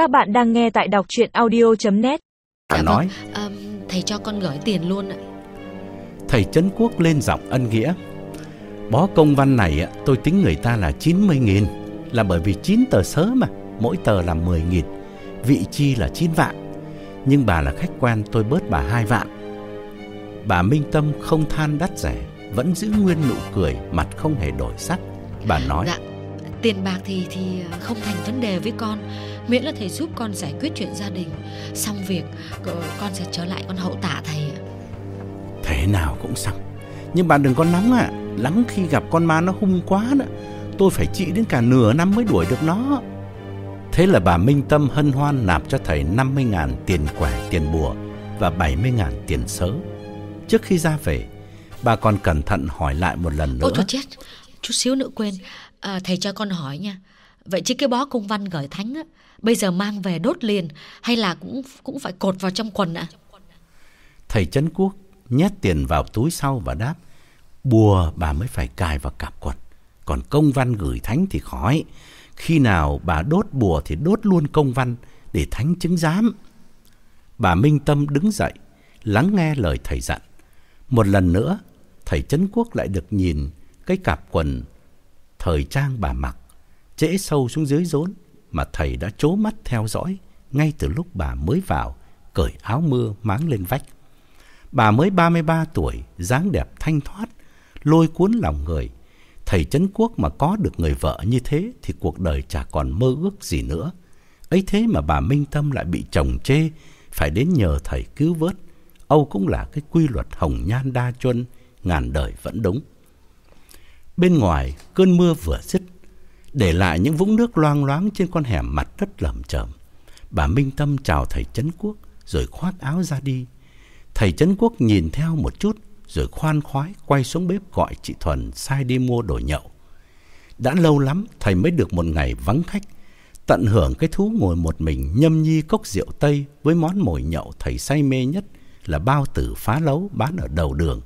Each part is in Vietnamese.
Các bạn đang nghe tại đọc chuyện audio.net Bà Dạ nói vâng, à, thầy cho con gửi tiền luôn ạ. Thầy Trấn Quốc lên giọng ân nghĩa. Bó công văn này á, tôi tính người ta là 90 nghìn Là bởi vì 9 tờ sớ mà Mỗi tờ là 10 nghìn Vị chi là 9 vạn. Nhưng bà là khách quen tôi bớt bà 2 vạn. Bà Minh Tâm không than đắt rẻ Vẫn giữ nguyên nụ cười Mặt không hề đổi sắc. Bà nói Dạ, tiền bạc thì thì không thành vấn đề với con, miễn là thầy giúp con giải quyết chuyện gia đình. Xong việc, co- con sẽ trở lại con hậu tạ thầy ạ. Thế nào cũng xong. Nhưng bà đừng có nóng ạ. Lắm khi gặp con ma nó hung quá đó Tôi phải trị đến cả nửa năm mới đuổi được nó. Thế là bà Minh Tâm hân hoan nạp cho thầy 50.000 tiền quẻ tiền bùa Và 70.000 tiền sớ. Trước khi ra về Bà còn cẩn thận hỏi lại một lần nữa. Ôi thôi chết, chút xíu nữa quên. À, thầy cho con hỏi nha. Vậy chứ cái bó công văn gửi thánh á, bây giờ mang về đốt liền hay là cũng cũng phải cột vào trong quần ạ? Thầy Trấn Quốc nhét tiền vào túi sau và đáp Bùa bà mới phải cài vào cặp quần Còn công văn gửi thánh thì khỏi Khi nào bà đốt bùa thì đốt luôn công văn Để thánh chứng giám Bà Minh Tâm đứng dậy Lắng nghe lời thầy dặn Một lần nữa Thầy Trấn Quốc lại được nhìn cái cặp quần Thời trang bà mặc Trễ sâu xuống dưới rốn Mà thầy đã chố mắt theo dõi Ngay từ lúc bà mới vào Cởi áo mưa máng lên vách Bà mới 33 tuổi, dáng đẹp thanh thoát, lôi cuốn lòng người. Thầy Trấn Quốc mà có được người vợ như thế thì cuộc đời chả còn mơ ước gì nữa. ấy thế mà bà Minh Tâm lại bị chồng chê, phải đến nhờ thầy cứu vớt. Âu cũng là cái quy luật hồng nhan đa chuân, ngàn đời vẫn đúng. Bên ngoài, cơn mưa vừa dứt, để lại những vũng nước loang loáng trên con hẻm mặt đất lởm chởm. Bà Minh Tâm chào thầy Trấn Quốc rồi khoác áo ra đi. Thầy Trấn Quốc nhìn theo một chút rồi khoan khoái quay xuống bếp gọi chị Thuần sai đi mua đồ nhậu. Đã lâu lắm thầy mới được một ngày vắng khách, tận hưởng cái thú ngồi một mình nhâm nhi cốc rượu Tây với món mồi nhậu thầy say mê nhất là bao tử phá lấu bán ở đầu đường.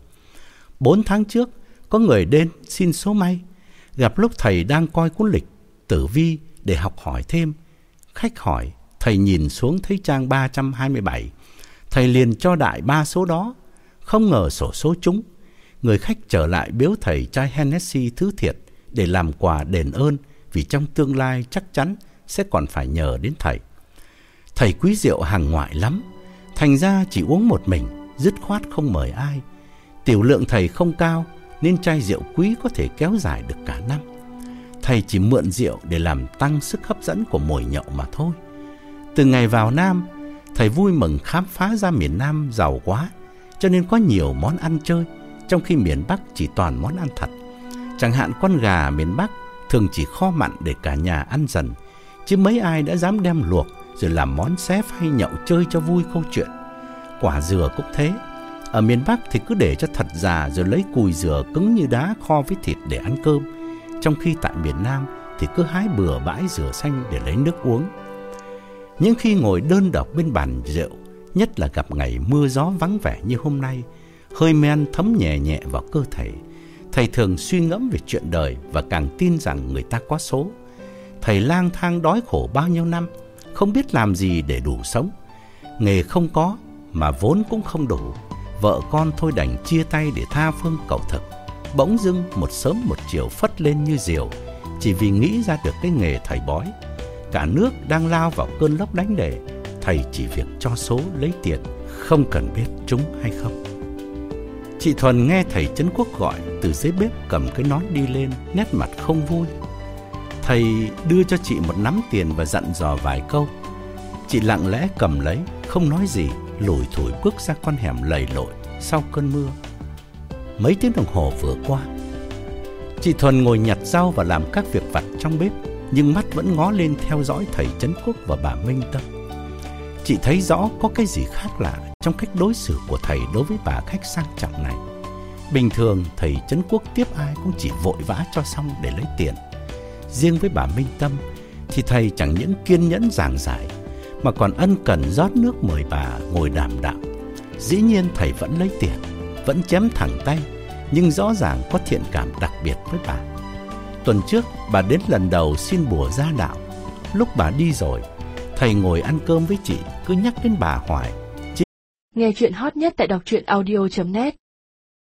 Bốn tháng trước, có người đến xin số may, gặp lúc thầy đang coi cuốn lịch tử vi để học hỏi thêm. Khách hỏi, thầy nhìn xuống thấy trang 327, Thầy liền cho đại ba số đó, không ngờ sổ số chúng Người khách trở lại biếu thầy chai Hennessy thứ thiệt để làm quà đền ơn vì trong tương lai chắc chắn sẽ còn phải nhờ đến thầy. Thầy quý rượu hàng ngoại lắm, thành ra chỉ uống một mình, dứt khoát không mời ai. Tiểu lượng thầy không cao nên chai rượu quý có thể kéo dài được cả năm. Thầy chỉ mượn rượu để làm tăng sức hấp dẫn của mồi nhậu mà thôi. Từ ngày vào Nam, thầy vui mừng khám phá ra miền Nam giàu quá, cho nên có nhiều món ăn chơi, trong khi miền Bắc chỉ toàn món ăn thật. Chẳng hạn con gà miền Bắc thường chỉ kho mặn để cả nhà ăn dần, chứ mấy ai đã dám đem luộc rồi làm món xé phay nhậu chơi cho vui câu chuyện. Quả dừa cũng thế, ở miền Bắc thì cứ để cho thật già rồi lấy cùi dừa cứng như đá kho với thịt để ăn cơm, trong khi tại miền Nam thì cứ hái bừa bãi dừa xanh để lấy nước uống. Những khi ngồi đơn độc bên bàn rượu, nhất là gặp ngày mưa gió vắng vẻ như hôm nay, hơi men thấm nhẹ nhẹ vào cơ thể. Thầy thường suy ngẫm về chuyện đời và càng tin rằng người ta có số. Thầy lang thang đói khổ bao nhiêu năm, không biết làm gì để đủ sống. Nghề không có, mà vốn cũng không đủ. Vợ con thôi đành chia tay để tha phương cầu thực. Bỗng dưng một sớm một chiều phất lên như diều, chỉ vì nghĩ ra được cái nghề thầy bói cả nước đang lao vào cơn lốc đánh đề, thầy chỉ việc cho số lấy tiền, không cần biết chúng hay không. Chị Thuần nghe thầy Trấn Quốc gọi từ dưới bếp cầm cái nón đi lên, nét mặt không vui. Thầy đưa cho chị một nắm tiền và dặn dò vài câu. Chị lặng lẽ cầm lấy, không nói gì, lủi thủi bước ra con hẻm lầy lội sau cơn mưa. Mấy tiếng đồng hồ vừa qua, chị Thuần ngồi nhặt rau và làm các việc vặt trong bếp nhưng mắt vẫn ngó lên theo dõi thầy Trấn Quốc và bà Minh Tâm. Chị thấy rõ có cái gì khác lạ trong cách đối xử của thầy đối với bà khách sang trọng này. Bình thường thầy Trấn Quốc tiếp ai cũng chỉ vội vã cho xong để lấy tiền. Riêng với bà Minh Tâm thì thầy chẳng những kiên nhẫn giảng giải mà còn ân cần rót nước mời bà ngồi đàm đạo. Dĩ nhiên thầy vẫn lấy tiền, vẫn chém thẳng tay, nhưng rõ ràng có thiện cảm đặc biệt với bà. Tuần trước bà đến lần đầu xin bùa gia đạo. Lúc bà đi rồi, Thầy ngồi ăn cơm với chị, cứ nhắc đến bà hoài. Nghe chuyện hot nhất tại đọc truyện audio.net